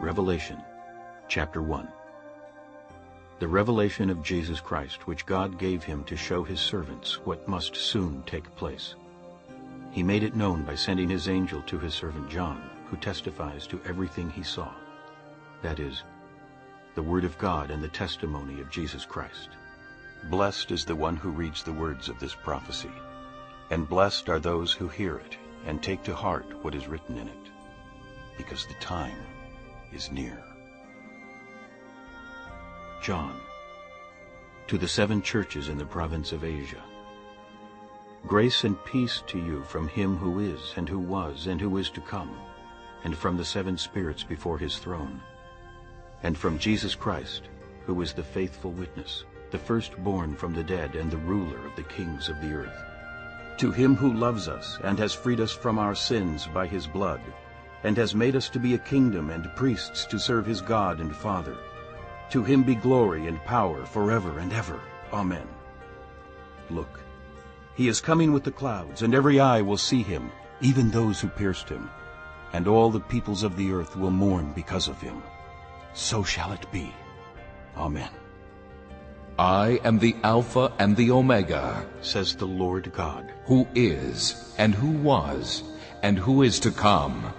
Revelation chapter 1 The revelation of Jesus Christ, which God gave him to show his servants what must soon take place. He made it known by sending his angel to his servant John, who testifies to everything he saw. That is, the word of God and the testimony of Jesus Christ. Blessed is the one who reads the words of this prophecy, and blessed are those who hear it and take to heart what is written in it, because the time is near. John, to the seven churches in the province of Asia. Grace and peace to you from him who is, and who was, and who is to come, and from the seven spirits before his throne, and from Jesus Christ, who is the faithful witness, the firstborn from the dead and the ruler of the kings of the earth. To him who loves us and has freed us from our sins by his blood, and has made us to be a kingdom and priests to serve his God and Father. To him be glory and power forever and ever. Amen. Look, he is coming with the clouds, and every eye will see him, even those who pierced him, and all the peoples of the earth will mourn because of him. So shall it be. Amen. I am the Alpha and the Omega, says the Lord God, who is, and who was, and who is to come,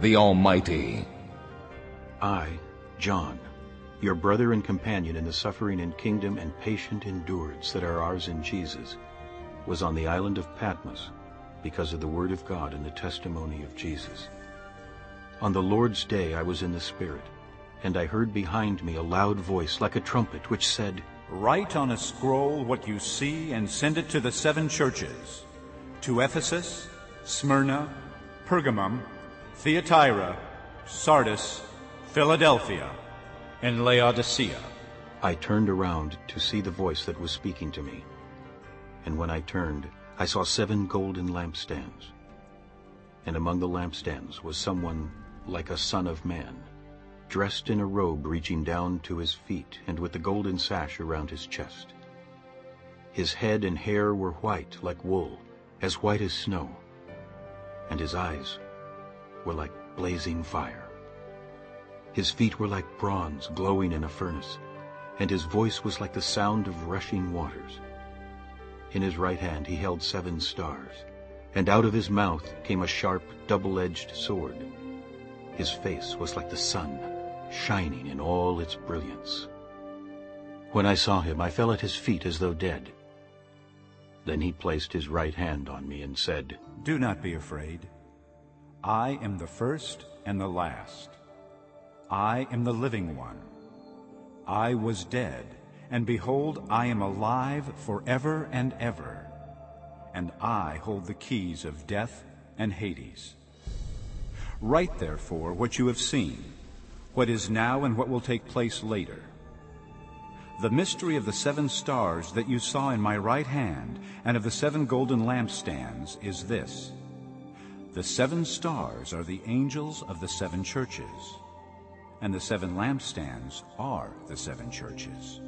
the Almighty. I, John, your brother and companion in the suffering and kingdom and patient endurance that are ours in Jesus, was on the island of Patmos because of the word of God and the testimony of Jesus. On the Lord's day I was in the Spirit, and I heard behind me a loud voice like a trumpet which said, Write on a scroll what you see and send it to the seven churches, to Ephesus, Smyrna, Pergamum, Thyatira, Sardis, Philadelphia, and Laodicea. I turned around to see the voice that was speaking to me. And when I turned, I saw seven golden lampstands. And among the lampstands was someone like a son of man, dressed in a robe reaching down to his feet and with the golden sash around his chest. His head and hair were white like wool, as white as snow, and his eyes were like blazing fire. His feet were like bronze glowing in a furnace, and his voice was like the sound of rushing waters. In his right hand he held seven stars, and out of his mouth came a sharp, double-edged sword. His face was like the sun, shining in all its brilliance. When I saw him, I fell at his feet as though dead. Then he placed his right hand on me and said, Do not be afraid. I am the first and the last. I am the living one. I was dead, and behold, I am alive forever and ever. And I hold the keys of death and Hades. Write therefore what you have seen, what is now and what will take place later. The mystery of the seven stars that you saw in my right hand and of the seven golden lampstands is this. The seven stars are the angels of the seven churches, and the seven lampstands are the seven churches.